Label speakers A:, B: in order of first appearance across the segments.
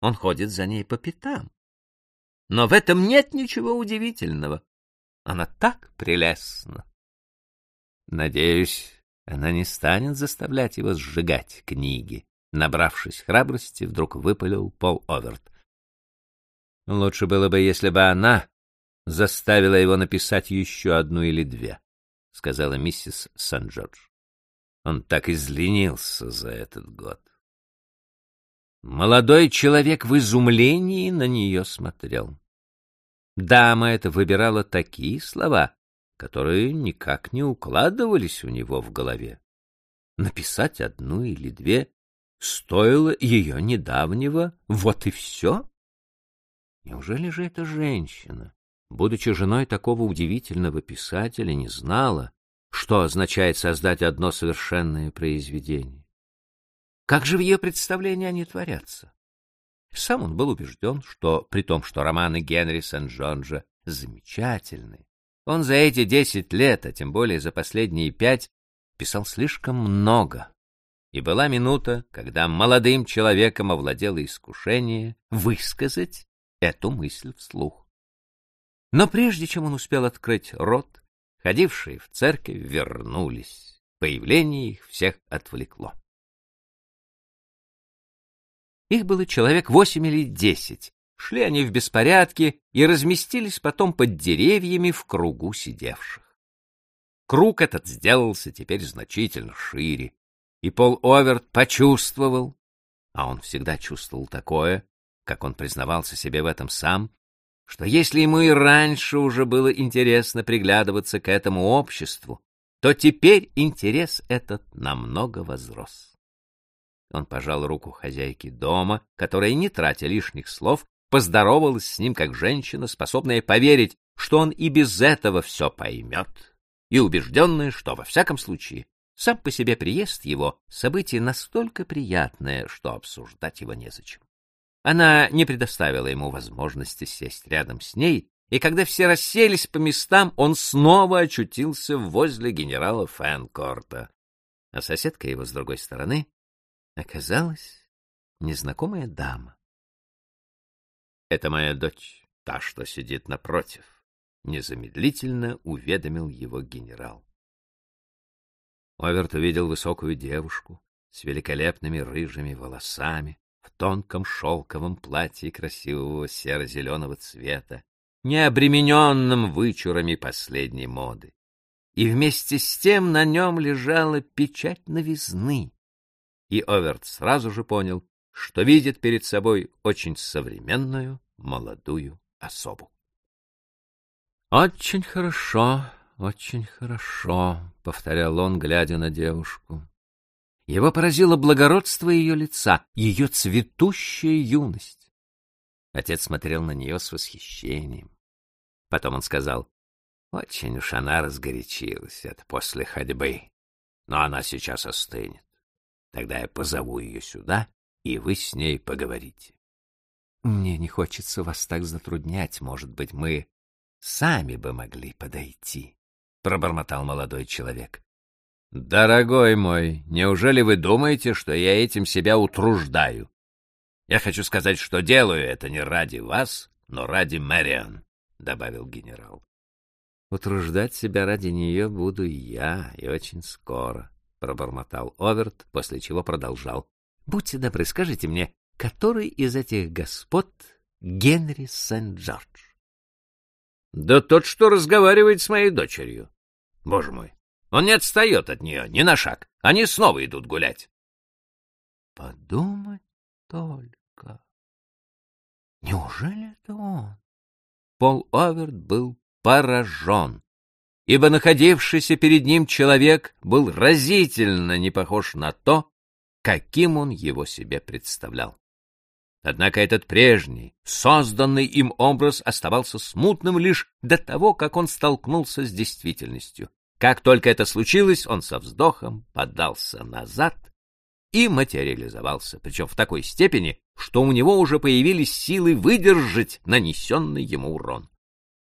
A: он ходит за ней по пятам. Но в этом нет ничего удивительного. Она так прелестна. Надеюсь, она не станет заставлять его сжигать книги. Набравшись храбрости, вдруг выпалил Пол Оверт. Лучше было бы, если бы она заставила его написать еще одну или две, — сказала миссис Сан-Джордж. Он так изленился за этот год. Молодой человек в изумлении на нее смотрел. Дама эта выбирала такие слова, которые никак не укладывались у него в голове. Написать одну или две стоило ее недавнего «вот и все». Неужели же эта женщина, будучи женой такого удивительного писателя, не знала, что означает создать одно совершенное произведение? Как же в ее представлении они творятся? Сам он был убежден, что, при том, что романы Генри Сен-Джонжа замечательны, он за эти десять лет, а тем более за последние пять, писал слишком много. И была минута, когда молодым человеком овладело искушение высказать эту мысль вслух. Но прежде чем он успел открыть рот, ходившие в церковь вернулись. Появление их всех отвлекло. Их было человек восемь или десять. Шли они в беспорядке и разместились потом под деревьями в кругу сидевших. Круг этот сделался теперь значительно шире, и Пол Оверт почувствовал, а он всегда чувствовал такое, как он признавался себе в этом сам, что если ему и раньше уже было интересно приглядываться к этому обществу, то теперь интерес этот намного возрос. Он пожал руку хозяйке дома, которая, не тратя лишних слов, поздоровалась с ним как женщина, способная поверить, что он и без этого все поймет, и убежденная, что, во всяком случае, сам по себе приезд его — событие настолько приятное, что обсуждать его незачем. Она не предоставила ему возможности сесть рядом с ней, и когда все расселись по местам, он снова очутился возле генерала Фэнкорта. А соседка его с другой стороны оказалась незнакомая дама. — Это моя дочь, та, что сидит напротив, — незамедлительно уведомил его генерал. Оверт увидел высокую девушку с великолепными рыжими волосами, в тонком шелковом платье красивого серо-зеленого цвета, не обремененном вычурами последней моды. И вместе с тем на нем лежала печать новизны, и Оверт сразу же понял, что видит перед собой очень современную молодую особу. «Очень хорошо, очень хорошо», — повторял он, глядя на девушку. Его поразило благородство ее лица, ее цветущая юность. Отец смотрел на нее с восхищением. Потом он сказал, «Очень уж она разгорячилась, это после ходьбы, но она сейчас остынет. Тогда я позову ее сюда, и вы с ней поговорите. Мне не хочется вас так затруднять. Может быть, мы сами бы могли подойти, — пробормотал молодой человек. — Дорогой мой, неужели вы думаете, что я этим себя утруждаю? Я хочу сказать, что делаю это не ради вас, но ради Мэриан, — добавил генерал. — Утруждать себя ради нее буду я, и очень скоро, пробормотал Оверт, после чего продолжал. Будьте добры, скажите мне, который из этих господ Генри Сент-Джордж? Да тот, что разговаривает с моей дочерью. Боже мой, он не отстает от нее ни на шаг. Они снова идут гулять. Подумать только. Неужели это он? Пол Оверт был поражен ибо находившийся перед ним человек был разительно не похож на то, каким он его себе представлял. Однако этот прежний, созданный им образ оставался смутным лишь до того, как он столкнулся с действительностью. Как только это случилось, он со вздохом подался назад и материализовался, причем в такой степени, что у него уже появились силы выдержать нанесенный ему урон.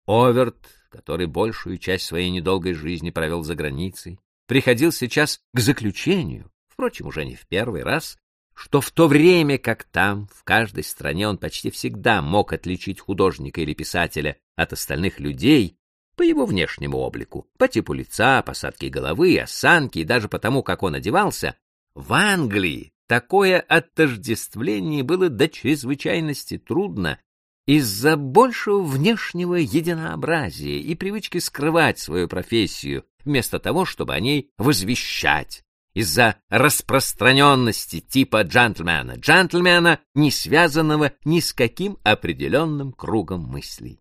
A: Оверт который большую часть своей недолгой жизни провел за границей, приходил сейчас к заключению, впрочем, уже не в первый раз, что в то время как там, в каждой стране, он почти всегда мог отличить художника или писателя от остальных людей по его внешнему облику, по типу лица, посадке головы, осанке и даже по тому, как он одевался, в Англии такое отождествление было до чрезвычайности трудно из-за большего внешнего единообразия и привычки скрывать свою профессию, вместо того, чтобы о ней возвещать, из-за распространенности типа джентльмена, джентльмена, не связанного ни с каким определенным кругом мыслей.